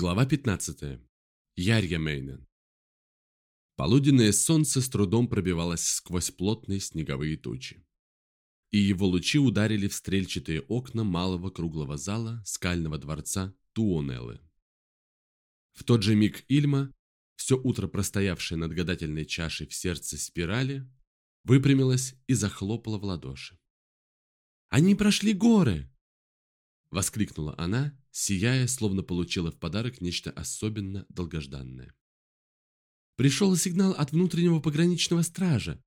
Глава 15. Ярья Мейнен. Полуденное солнце с трудом пробивалось сквозь плотные снеговые тучи. И его лучи ударили в стрельчатые окна малого круглого зала скального дворца Туонеллы. В тот же миг Ильма, все утро простоявшая над гадательной чашей в сердце спирали, выпрямилась и захлопала в ладоши. «Они прошли горы!» Воскликнула она, сияя, словно получила в подарок нечто особенно долгожданное. Пришел сигнал от внутреннего пограничного стража.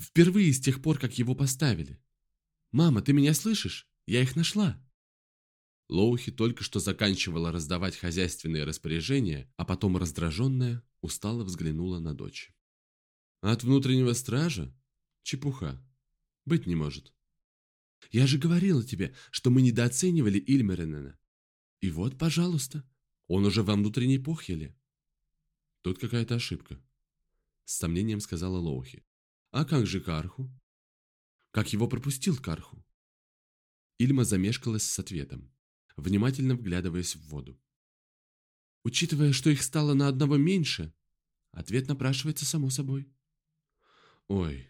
Впервые с тех пор, как его поставили. «Мама, ты меня слышишь? Я их нашла!» Лоухи только что заканчивала раздавать хозяйственные распоряжения, а потом раздраженная, устало взглянула на дочь. «От внутреннего стража? Чепуха. Быть не может. Я же говорила тебе, что мы недооценивали Ильмеренена. И вот, пожалуйста, он уже во внутренней похеле. Тут какая-то ошибка. С сомнением сказала Лоухи. А как же Карху? Как его пропустил Карху? Ильма замешкалась с ответом, внимательно вглядываясь в воду. Учитывая, что их стало на одного меньше, ответ напрашивается само собой. Ой,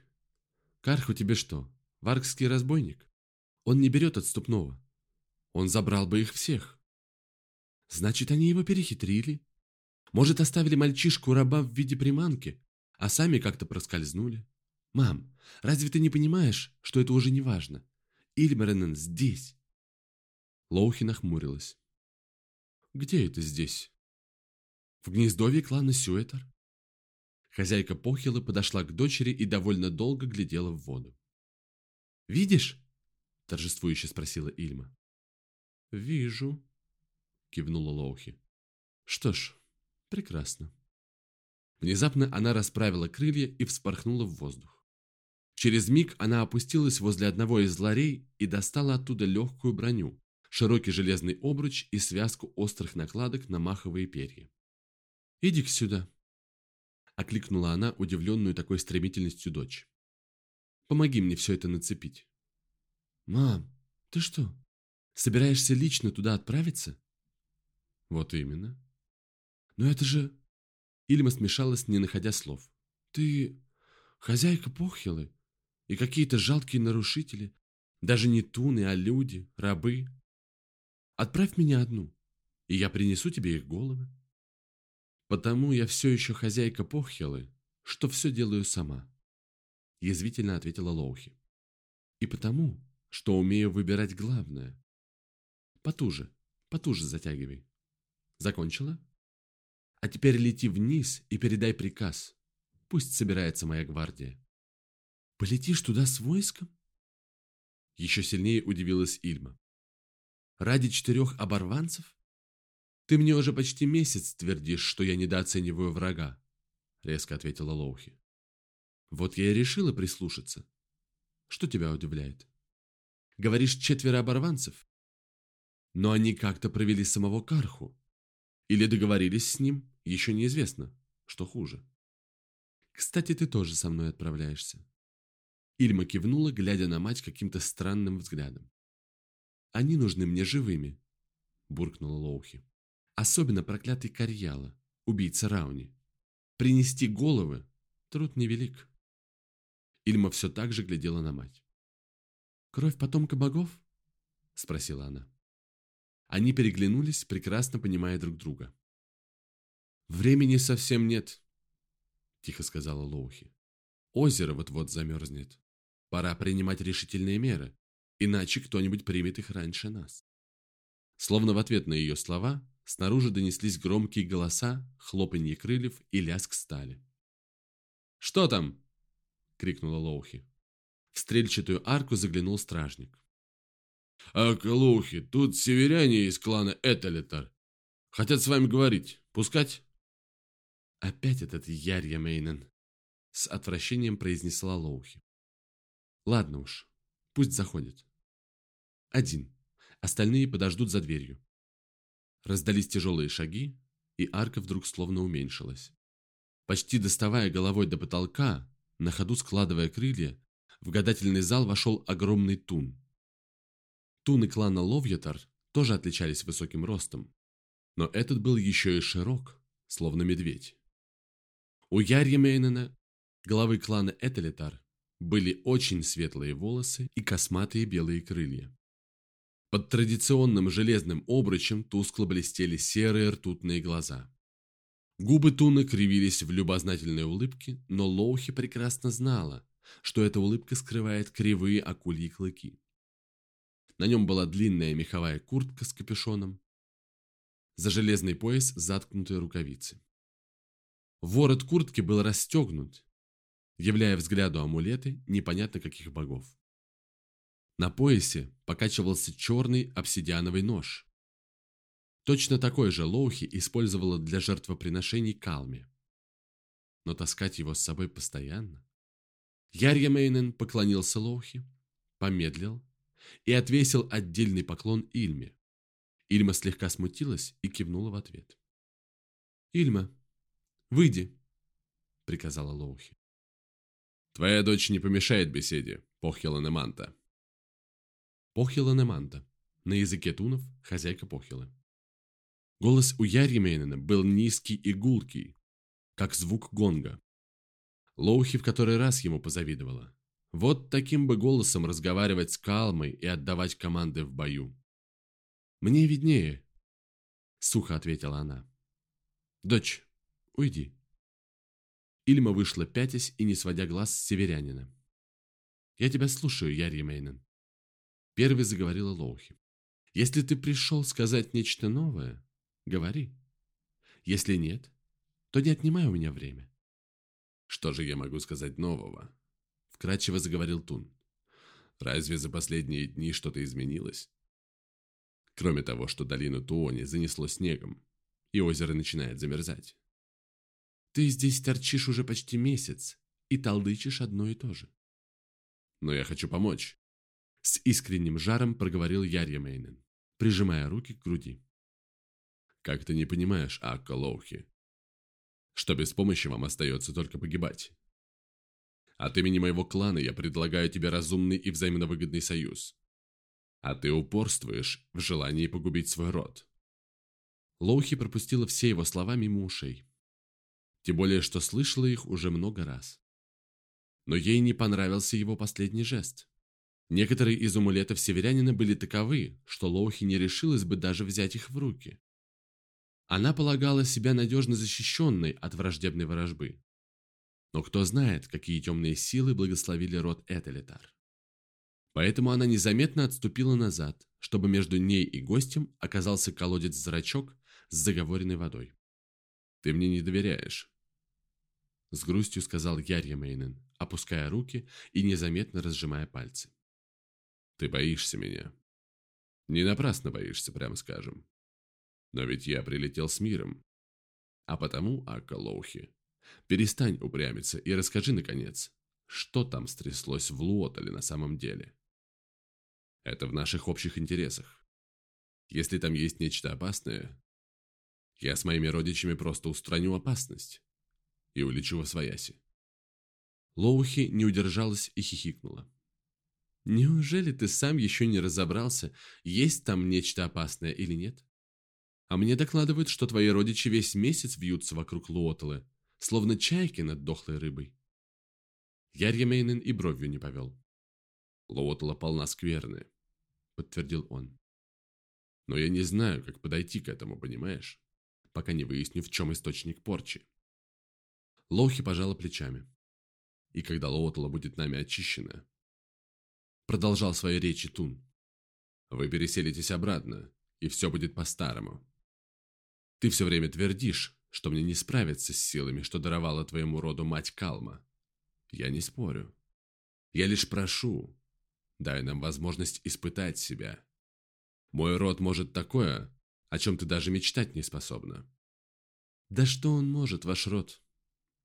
Карху тебе что, варгский разбойник? Он не берет отступного. Он забрал бы их всех. Значит, они его перехитрили. Может, оставили мальчишку-раба в виде приманки, а сами как-то проскользнули. Мам, разве ты не понимаешь, что это уже не важно? Ильмеренен здесь. Лоухи нахмурилась. Где это здесь? В гнездовье клана Сюэтер. Хозяйка Похилы подошла к дочери и довольно долго глядела в воду. «Видишь?» Торжествующе спросила Ильма. «Вижу», — кивнула Лоухи. «Что ж, прекрасно». Внезапно она расправила крылья и вспорхнула в воздух. Через миг она опустилась возле одного из ларей и достала оттуда легкую броню, широкий железный обруч и связку острых накладок на маховые перья. «Иди-ка сюда», — окликнула она удивленную такой стремительностью дочь. «Помоги мне все это нацепить». «Мам, ты что, собираешься лично туда отправиться?» «Вот именно». «Но это же...» Ильма смешалась, не находя слов. «Ты хозяйка похилы, и какие-то жалкие нарушители, даже не туны, а люди, рабы. Отправь меня одну, и я принесу тебе их головы. Потому я все еще хозяйка похилы, что все делаю сама», язвительно ответила Лоухи. «И потому что умею выбирать главное. Потуже, потуже затягивай. Закончила? А теперь лети вниз и передай приказ. Пусть собирается моя гвардия. Полетишь туда с войском? Еще сильнее удивилась Ильма. Ради четырех оборванцев? Ты мне уже почти месяц твердишь, что я недооцениваю врага, резко ответила Лоухи. Вот я и решила прислушаться. Что тебя удивляет? Говоришь, четверо оборванцев? Но они как-то провели самого Карху. Или договорились с ним, еще неизвестно, что хуже. Кстати, ты тоже со мной отправляешься. Ильма кивнула, глядя на мать каким-то странным взглядом. «Они нужны мне живыми», – буркнула Лоухи. «Особенно проклятый Карьяла, убийца Рауни. Принести головы – труд невелик». Ильма все так же глядела на мать. «Кровь потомка богов?» – спросила она. Они переглянулись, прекрасно понимая друг друга. «Времени совсем нет», – тихо сказала Лоухи. «Озеро вот-вот замерзнет. Пора принимать решительные меры, иначе кто-нибудь примет их раньше нас». Словно в ответ на ее слова, снаружи донеслись громкие голоса, хлопанье крыльев и лязг стали. «Что там?» – крикнула Лоухи. В стрельчатую арку заглянул стражник. «А, Калухи, тут северяне из клана Эталитар. Хотят с вами говорить. Пускать?» «Опять этот Ярья Мейнен», — с отвращением произнесла Лоухи. «Ладно уж, пусть заходит. Один. Остальные подождут за дверью». Раздались тяжелые шаги, и арка вдруг словно уменьшилась. Почти доставая головой до потолка, на ходу складывая крылья, в гадательный зал вошел огромный тун. Туны клана Ловьятар тоже отличались высоким ростом. но этот был еще и широк, словно медведь. У Ярьямейнена, главы клана Этелитар, были очень светлые волосы и косматые белые крылья. Под традиционным железным обручем тускло блестели серые ртутные глаза. Губы Туны кривились в любознательной улыбке, но Лоухи прекрасно знала, что эта улыбка скрывает кривые акульи клыки. На нем была длинная меховая куртка с капюшоном, за железный пояс заткнутые рукавицы. Ворот куртки был расстегнут, являя взгляду амулеты непонятно каких богов. На поясе покачивался черный обсидиановый нож. Точно такой же Лоухи использовала для жертвоприношений Калме. Но таскать его с собой постоянно... Ярья Мейнен поклонился Лоухи, помедлил и отвесил отдельный поклон Ильме. Ильма слегка смутилась и кивнула в ответ. «Ильма, выйди», — приказала Лоухи. «Твоя дочь не помешает беседе, Похила Неманта». Похила Неманта. На языке тунов – хозяйка Похилы. Голос у Ярьи Мейнена был низкий и гулкий, как звук гонга. Лоухи в который раз ему позавидовала. Вот таким бы голосом разговаривать с Калмой и отдавать команды в бою. «Мне виднее», — сухо ответила она. «Дочь, уйди». Ильма вышла пятясь и не сводя глаз с северянина. «Я тебя слушаю, Ярья Мейнен». Первый заговорила Лоухи. «Если ты пришел сказать нечто новое, говори. Если нет, то не отнимай у меня время». «Что же я могу сказать нового?» Вкратчиво заговорил Тун. «Разве за последние дни что-то изменилось?» Кроме того, что долину Туони занесло снегом, и озеро начинает замерзать. Ты здесь торчишь уже почти месяц и толдычишь одно и то же. Но я хочу помочь. С искренним жаром проговорил Ярья Мейнен, прижимая руки к груди. Как ты не понимаешь, Акка Лоухи, что без помощи вам остается только погибать. От имени моего клана я предлагаю тебе разумный и взаимно выгодный союз а ты упорствуешь в желании погубить свой род. Лоухи пропустила все его слова мимо ушей. Тем более, что слышала их уже много раз. Но ей не понравился его последний жест. Некоторые из амулетов северянина были таковы, что Лоухи не решилась бы даже взять их в руки. Она полагала себя надежно защищенной от враждебной ворожбы. Но кто знает, какие темные силы благословили род Этелитар. Поэтому она незаметно отступила назад, чтобы между ней и гостем оказался колодец-зрачок с заговоренной водой. «Ты мне не доверяешь», — с грустью сказал Ярья Мейнен, опуская руки и незаметно разжимая пальцы. «Ты боишься меня. Не напрасно боишься, прямо скажем. Но ведь я прилетел с миром. А потому, Ака Лоухи, перестань упрямиться и расскажи, наконец, что там стряслось в Луотале на самом деле». Это в наших общих интересах. Если там есть нечто опасное, я с моими родичами просто устраню опасность и улечу во свояси. Лоухи не удержалась и хихикнула. «Неужели ты сам еще не разобрался, есть там нечто опасное или нет? А мне докладывают, что твои родичи весь месяц вьются вокруг Луоталы, словно чайки над дохлой рыбой». Ярья Мейнен и бровью не повел. Луотала полна скверны подтвердил он. Но я не знаю, как подойти к этому, понимаешь? Пока не выясню, в чем источник порчи. Лоухи пожала плечами. И когда Лоутла будет нами очищена, продолжал свои речи Тун. Вы переселитесь обратно, и все будет по-старому. Ты все время твердишь, что мне не справиться с силами, что даровала твоему роду мать Калма. Я не спорю. Я лишь прошу, Дай нам возможность испытать себя. Мой род может такое, о чем ты даже мечтать не способна. Да что он может, ваш род?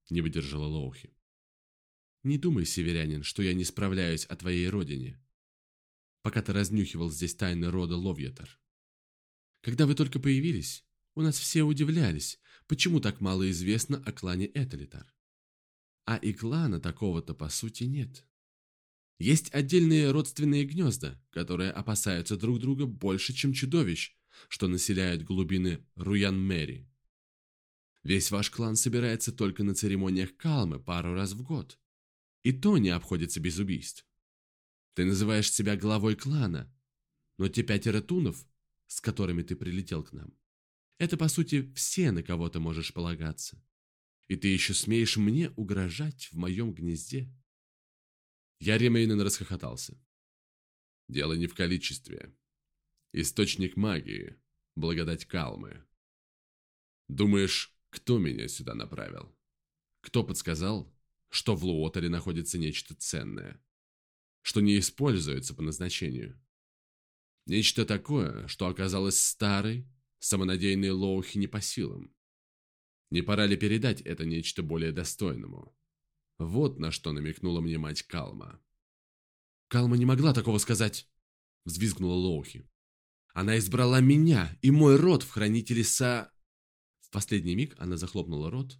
Не выдержала Лоухи. Не думай, северянин, что я не справляюсь о твоей родине. Пока ты разнюхивал здесь тайны рода Ловьятор. Когда вы только появились, у нас все удивлялись, почему так мало известно о клане Этелитар. А и клана такого-то по сути нет. Есть отдельные родственные гнезда, которые опасаются друг друга больше, чем чудовищ, что населяют глубины Руян-Мэри. Весь ваш клан собирается только на церемониях Калмы пару раз в год. И то не обходится без убийств. Ты называешь себя главой клана, но те пятеро тунов, с которыми ты прилетел к нам, это, по сути, все, на кого ты можешь полагаться. И ты еще смеешь мне угрожать в моем гнезде?» Я Ремейнен расхохотался. «Дело не в количестве. Источник магии, благодать Калмы. Думаешь, кто меня сюда направил? Кто подсказал, что в Луотере находится нечто ценное, что не используется по назначению? Нечто такое, что оказалось старой, самонадеянной Лоухи не по силам. Не пора ли передать это нечто более достойному? Вот на что намекнула мне мать Калма. «Калма не могла такого сказать!» – взвизгнула Лоухи. «Она избрала меня и мой род в хранителе Са...» В последний миг она захлопнула рот,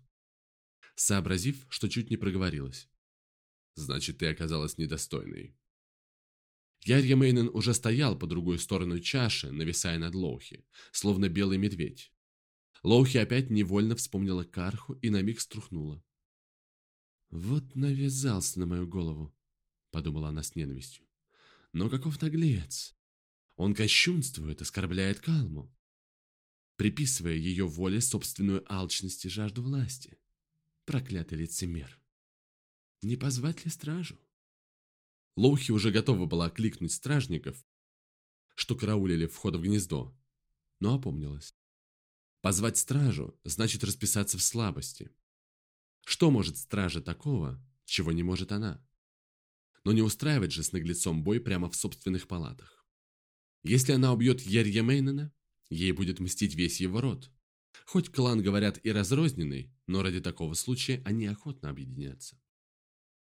сообразив, что чуть не проговорилась. «Значит, ты оказалась недостойной». Ярья Мейнен уже стоял по другой сторону чаши, нависая над Лоухи, словно белый медведь. Лоухи опять невольно вспомнила Карху и на миг струхнула. «Вот навязался на мою голову», — подумала она с ненавистью. «Но каков наглец! Он кощунствует, оскорбляет Калму, приписывая ее воле собственную алчность и жажду власти. Проклятый лицемер! Не позвать ли стражу?» Лоухи уже готова была кликнуть стражников, что караулили вход в гнездо, но опомнилась. Позвать стражу значит расписаться в слабости. Что может стража такого, чего не может она? Но не устраивать же с наглецом бой прямо в собственных палатах. Если она убьет Ерья Мейнена, ей будет мстить весь его род. Хоть клан, говорят, и разрозненный, но ради такого случая они охотно объединятся.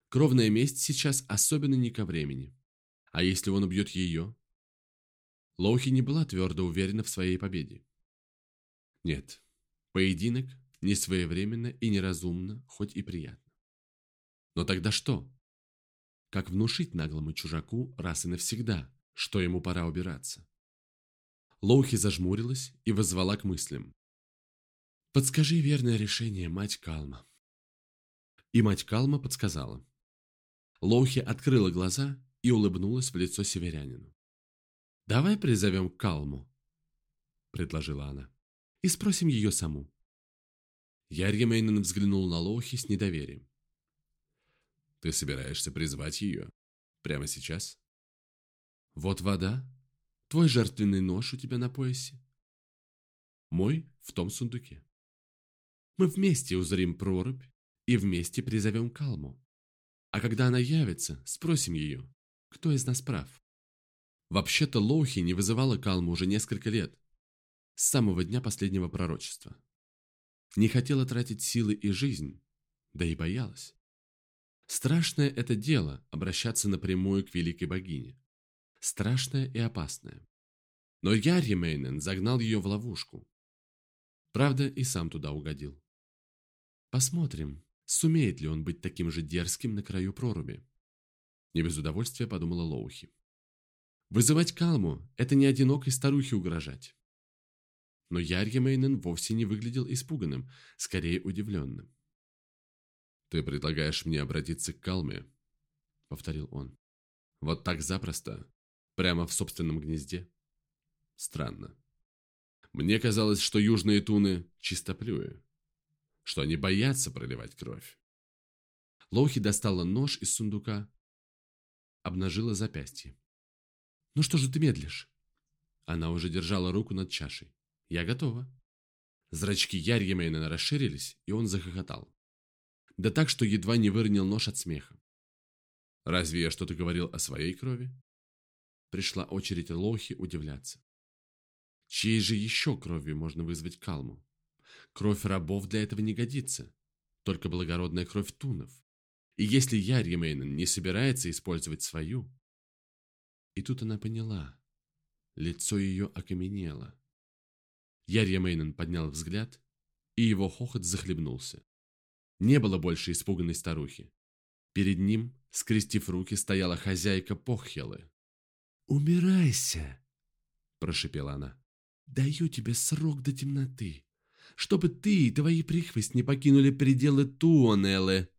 Кровная месть сейчас особенно не ко времени. А если он убьет ее? Лоухи не была твердо уверена в своей победе. Нет, поединок не своевременно и неразумно, хоть и приятно. Но тогда что? Как внушить наглому чужаку раз и навсегда, что ему пора убираться? Лоухи зажмурилась и воззвала к мыслям. «Подскажи верное решение, мать Калма». И мать Калма подсказала. Лоухи открыла глаза и улыбнулась в лицо северянину. «Давай призовем Калму», — предложила она, — «и спросим ее саму». Ярья Мейнен взглянул на Лоухи с недоверием. «Ты собираешься призвать ее? Прямо сейчас?» «Вот вода. Твой жертвенный нож у тебя на поясе. Мой в том сундуке. Мы вместе узрим прорубь и вместе призовем Калму. А когда она явится, спросим ее, кто из нас прав. Вообще-то Лоухи не вызывала Калму уже несколько лет, с самого дня последнего пророчества. Не хотела тратить силы и жизнь, да и боялась. Страшное это дело – обращаться напрямую к великой богине. Страшное и опасное. Но Ярри Мейнен загнал ее в ловушку. Правда, и сам туда угодил. Посмотрим, Сумеет ли он быть таким же дерзким на краю проруби? Не без удовольствия подумала Лоухи. Вызывать Калму – это не одинокой старухе угрожать. Но Ярья Мейнен вовсе не выглядел испуганным, скорее удивленным. «Ты предлагаешь мне обратиться к Калме?» – повторил он. «Вот так запросто? Прямо в собственном гнезде?» «Странно. Мне казалось, что южные туны – чистоплюи что они боятся проливать кровь. Лоухи достала нож из сундука, обнажила запястье. «Ну что же ты медлишь?» Она уже держала руку над чашей. «Я готова». Зрачки Ярьемейна расширились, и он захохотал. Да так, что едва не выронил нож от смеха. «Разве я что-то говорил о своей крови?» Пришла очередь Лохи удивляться. Чьей же еще кровью можно вызвать калму? Кровь рабов для этого не годится. Только благородная кровь тунов. И если я, Ремейнен, не собирается использовать свою... И тут она поняла. Лицо ее окаменело. Ярья Мейнен поднял взгляд, и его хохот захлебнулся. Не было больше испуганной старухи. Перед ним, скрестив руки, стояла хозяйка Похьелы. «Умирайся!» – прошепела она. Даю тебе срок до темноты, чтобы ты и твои прихвость не покинули пределы Туонеллы.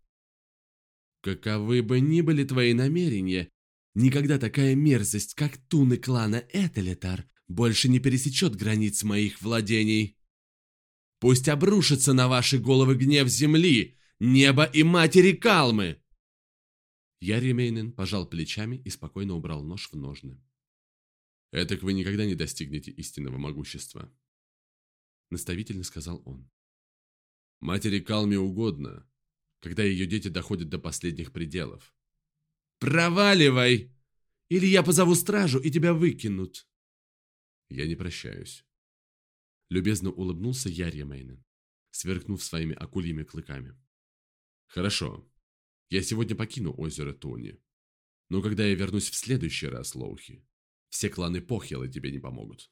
Каковы бы ни были твои намерения, никогда такая мерзость, как туны клана Этелетар, больше не пересечет границ моих владений. Пусть обрушится на ваши головы гнев земли, неба и матери Калмы!» Яремейнен пожал плечами и спокойно убрал нож в ножны. «Этак вы никогда не достигнете истинного могущества», — наставительно сказал он. «Матери Калме угодно, когда ее дети доходят до последних пределов». «Проваливай! Или я позову стражу, и тебя выкинут!» «Я не прощаюсь». Любезно улыбнулся Ярья сверкнув своими акульими клыками. «Хорошо. Я сегодня покину озеро Тони. Но когда я вернусь в следующий раз, Лоухи, все кланы Похелы тебе не помогут».